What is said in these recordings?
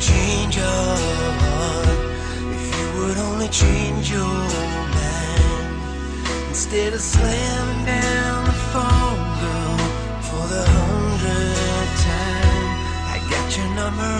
change your heart if you would only change your mind instead of slamming down the phone, girl, for the hundredth time. I got your number.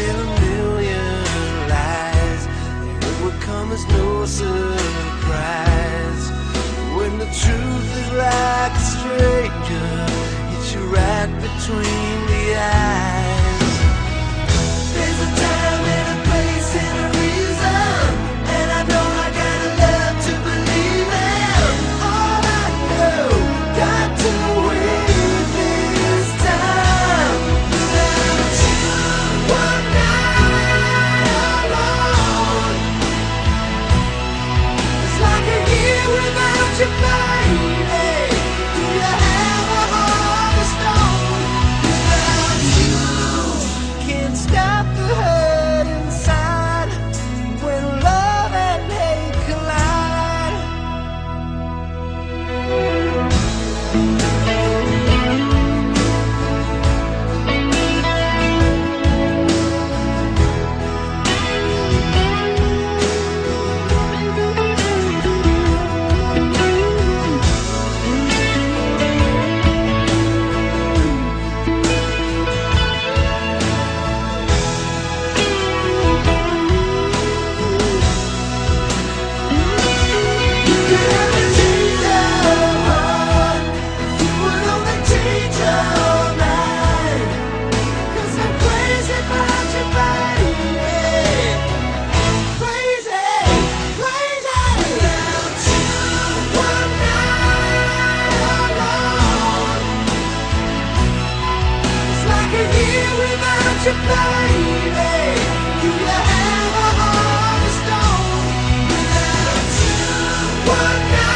tell a million lies. It would come as no surprise when the truth is like a stranger. gun, hits you right between. What now?